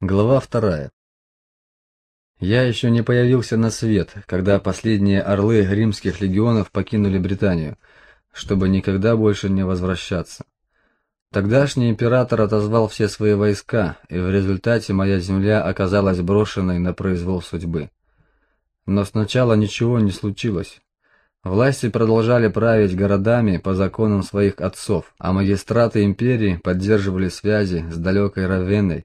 Глава вторая. Я еще не появился на свет, когда последние орлы римских легионов покинули Британию, чтобы никогда больше не возвращаться. Тогдашний император отозвал все свои войска, и в результате моя земля оказалась брошенной на произвол судьбы. Но сначала ничего не случилось. Власти продолжали править городами по законам своих отцов, а магистраты империи поддерживали связи с далекой Равенной,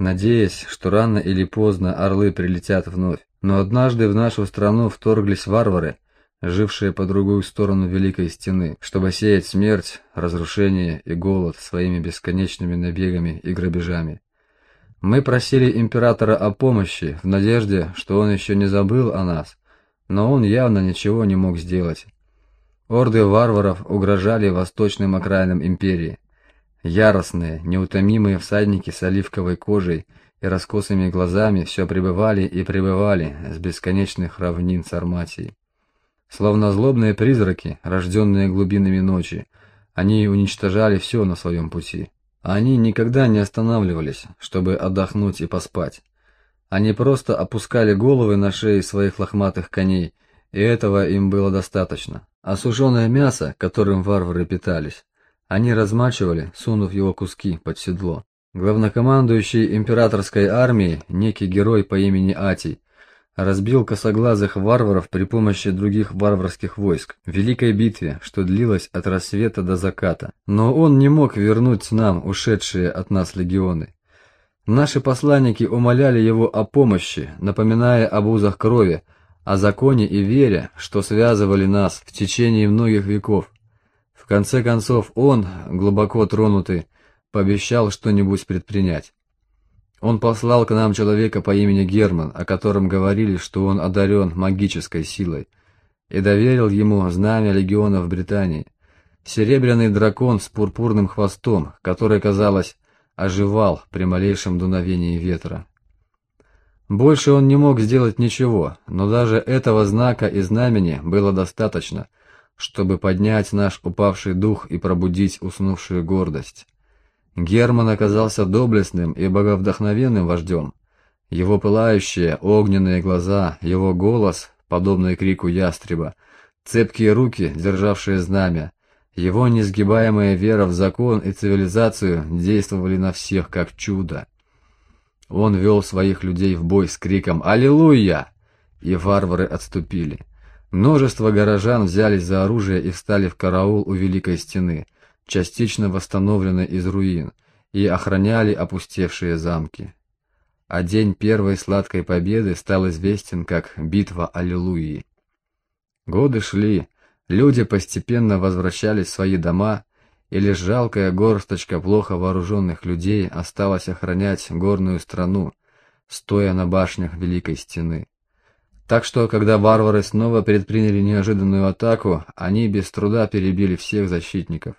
надеясь, что рано или поздно орлы прилетят вновь. Но однажды в нашу страну вторглись варвары, жившие по другую сторону Великой Стены, чтобы сеять смерть, разрушение и голод своими бесконечными набегами и грабежами. Мы просили императора о помощи в надежде, что он еще не забыл о нас, но он явно ничего не мог сделать. Орды варваров угрожали восточным окраинам империи. Яростные, неутомимые всадники с оливковой кожей и раскосыми глазами все пребывали и пребывали с бесконечных равнин Сарматии. Словно злобные призраки, рожденные глубинами ночи, они уничтожали все на своем пути. Они никогда не останавливались, чтобы отдохнуть и поспать. Они просто опускали головы на шеи своих лохматых коней, и этого им было достаточно. А сушеное мясо, которым варвары питались, они размачивали, сунув его куски под седло. Главнокомандующий императорской армией, некий герой по имени Атий, разбил косоглазых варваров при помощи других варварских войск в великой битве, что длилась от рассвета до заката. Но он не мог вернуть нам ушедшие от нас легионы. Наши посланники умоляли его о помощи, напоминая об узах крови, о законе и вере, что связывали нас в течение многих веков конце концов он, глубоко тронутый, пообещал что-нибудь предпринять. Он послал к нам человека по имени Герман, о котором говорили, что он одарен магической силой, и доверил ему знамя легионов Британии. Серебряный дракон с пурпурным хвостом, который, казалось, оживал при малейшем дуновении ветра. Больше он не мог сделать ничего, но даже этого знака и знамени было достаточно – чтобы поднять наш упавший дух и пробудить уснувшую гордость. Герман оказался доблестным и боговдохновенным вождем. Его пылающие огненные глаза, его голос, подобный крику ястреба, цепкие руки, державшие знамя, его несгибаемая вера в закон и цивилизацию действовали на всех как чудо. Он вел своих людей в бой с криком «Аллилуйя!» и варвары отступили. Множество горожан взялись за оружие и встали в караул у Великой Стены, частично восстановленной из руин, и охраняли опустевшие замки. А день первой сладкой победы стал известен как «Битва Аллилуйи». Годы шли, люди постепенно возвращались в свои дома, и лишь жалкая горсточка плохо вооруженных людей осталась охранять горную страну, стоя на башнях Великой Стены. Так что, когда варвары снова предприняли неожиданную атаку, они без труда перебили всех защитников.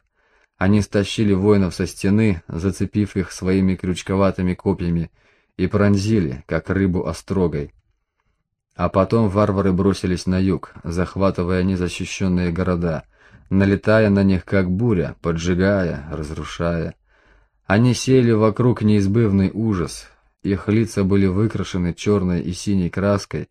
Они стащили воинов со стены, зацепив их своими крючковатыми копьями, и пронзили, как рыбу острогой. А потом варвары бросились на юг, захватывая незащищенные города, налетая на них как буря, поджигая, разрушая. Они сеяли вокруг неизбывный ужас, их лица были выкрашены черной и синей краской,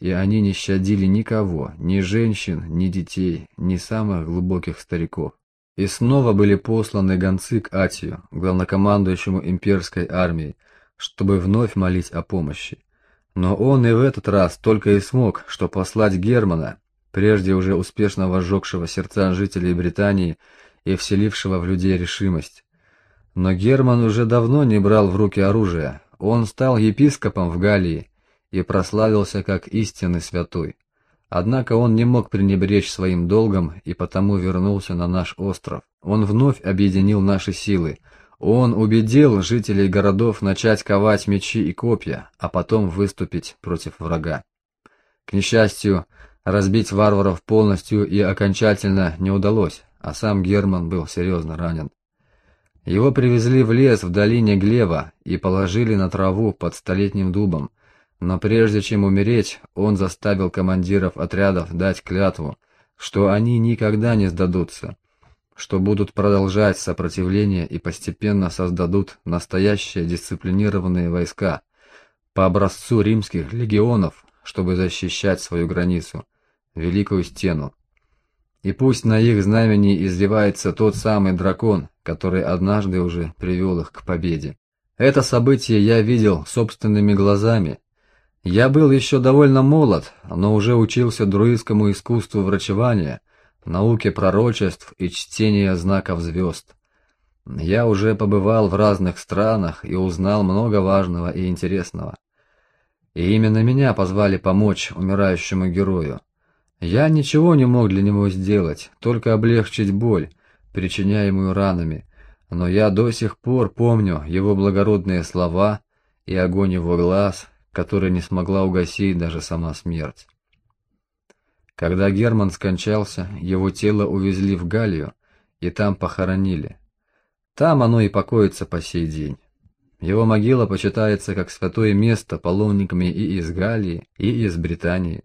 и они не щадили никого, ни женщин, ни детей, ни самых глубоких стариков. И снова были посланы гонцы к Атию, главнокомандующему имперской армией, чтобы вновь молить о помощи. Но он и в этот раз только и смог, что послать Германа, прежде уже успешно возжегшего сердца жителей Британии и вселившего в людей решимость. Но Герман уже давно не брал в руки оружие, он стал епископом в Галлии, и прославился как истинный святой. Однако он не мог пренебречь своим долгом и потому вернулся на наш остров. Он вновь объединил наши силы. Он убедил жителей городов начать ковать мечи и копья, а потом выступить против врага. К несчастью, разбить варваров полностью и окончательно не удалось, а сам Герман был серьезно ранен. Его привезли в лес в долине Глева и положили на траву под столетним дубом, но прежде чем умереть, он заставил командиров отрядов дать клятву, что они никогда не сдадутся. что будут продолжать сопротивление и постепенно создадут настоящие дисциплинированные войска по образцу римских легионов, чтобы защищать свою границу, Великую Стену. И пусть на их знамени извивается тот самый дракон, который однажды уже привел их к победе. Это событие я видел собственными глазами. Я был еще довольно молод, но уже учился друидскому искусству врачевания, науке пророчеств и чтения знаков звезд. Я уже побывал в разных странах и узнал много важного и интересного. И именно меня позвали помочь умирающему герою. Я ничего не мог для него сделать, только облегчить боль, причиняемую ранами, но я до сих пор помню его благородные слова и огонь его глаз, который не смогла угасить даже сама смерть. Когда Герман скончался, его тело увезли в Галлию и там похоронили. Там оно и покоится по сей день. Его могила почитается как святое место паломниками и из Галлии, и из Британии.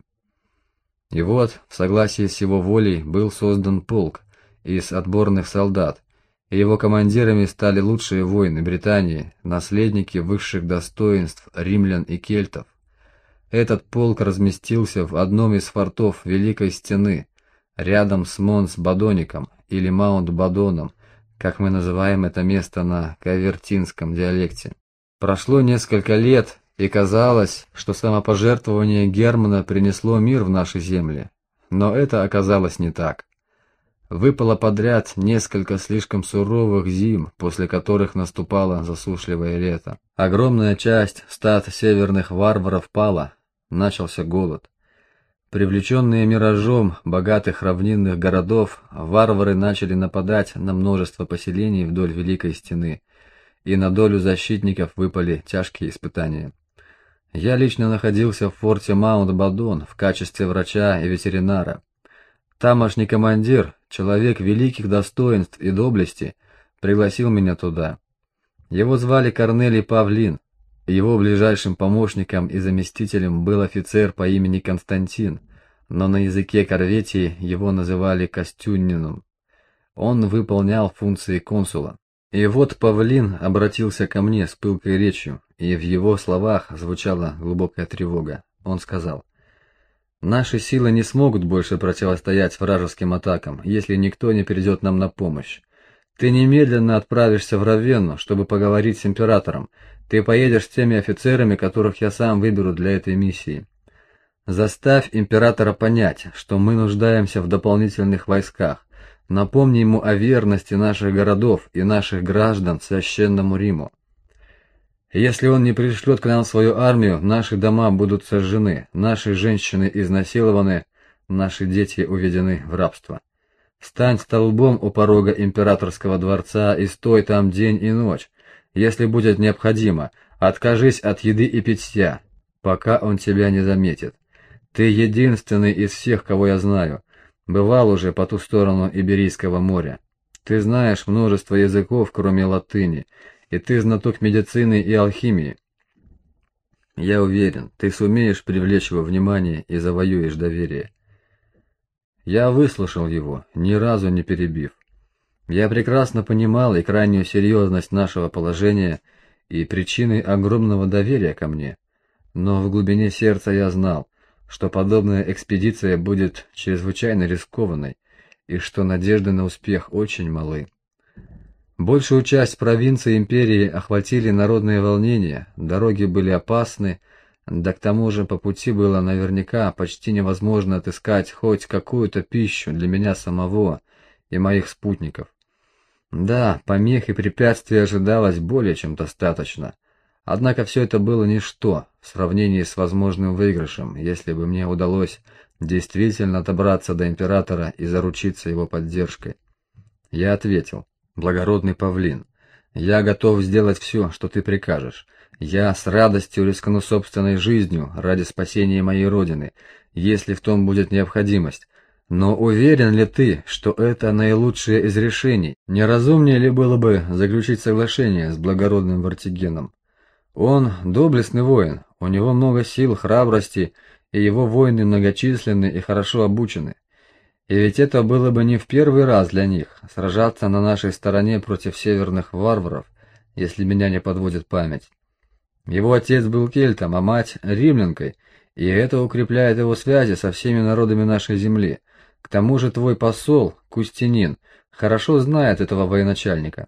И вот, в согласии с его волей, был создан полк из отборных солдат, его командирами стали лучшие воины Британии, наследники высших достоинств римлян и кельтов. Этот полк разместился в одном из фортов Великой Стены, рядом с Монс-Бадоником или Маунт-Бадоном, как мы называем это место на кавертинском диалекте. Прошло несколько лет, и казалось, что самопожертвование Германа принесло мир в наши земли. Но это оказалось не так. Выпало подряд несколько слишком суровых зим, после которых наступало засушливое лето. Огромная часть стад северных варваров пала, начался голод. Привлеченные миражом богатых равнинных городов, варвары начали нападать на множество поселений вдоль Великой Стены, и на долю защитников выпали тяжкие испытания. Я лично находился в форте Маунт-Бадон в качестве врача и ветеринара. Тамошний командир, человек великих достоинств и доблести, пригласил меня туда. Его звали Корнелий Павлин. Его ближайшим помощником и заместителем был офицер по имени Константин, но на языке Корветии его называли Костюниным. Он выполнял функции консула. И вот Павлин обратился ко мне с пылкой речью, и в его словах звучала глубокая тревога. Он сказал: "Наши силы не смогут больше противостоять вражеским атакам, если никто не придет нам на помощь. Ты немедленно отправишься в Равенну, чтобы поговорить с императором. Ты поедешь с теми офицерами, которых я сам выберу для этой миссии. Заставь императора понять, что мы нуждаемся в дополнительных войсках. Напомни ему о верности наших городов и наших граждан священному Риму. Если он не пришлет к нам свою армию, наши дома будут сожжены, наши женщины изнасилованы, наши дети уведены в рабство. Стань столбом у порога императорского дворца и стой там день и ночь. Если будет необходимо, откажись от еды и питья, пока он тебя не заметит. Ты единственный из всех, кого я знаю. Бывал уже по ту сторону Иберийского моря. Ты знаешь множество языков, кроме латыни, и ты знаток медицины и алхимии. Я уверен, ты сумеешь привлечь его внимание и завоюешь доверие. Я выслушал его, ни разу не перебив. Я прекрасно понимал и крайнюю серьезность нашего положения и причины огромного доверия ко мне, но в глубине сердца я знал, что подобная экспедиция будет чрезвычайно рискованной и что надежды на успех очень малы. Большую часть провинции империи охватили народные волнения, дороги были опасны, да к тому же по пути было наверняка почти невозможно отыскать хоть какую-то пищу для меня самого и моих спутников. Да, помех и препятствий ожидалось более чем достаточно. Однако все это было ничто в сравнении с возможным выигрышем, если бы мне удалось действительно добраться до императора и заручиться его поддержкой. Я ответил: благородный павлин, я готов сделать все, что ты прикажешь. Я с радостью рискну собственной жизнью ради спасения моей родины, если в том будет необходимость. Но уверен ли ты, что это наилучшее из решений? Неразумнее ли было бы заключить соглашение с благородным Вартигеном? Он доблестный воин, у него много сил, храбрости, и его воины многочисленны и хорошо обучены. И ведь это было бы не в первый раз для них сражаться на нашей стороне против северных варваров, если меня не подводит память. Его отец был кельтом, а мать римлянкой, и это укрепляет его связи со всеми народами нашей земли. К тому же твой посол, Кустинин, хорошо знает этого военачальника.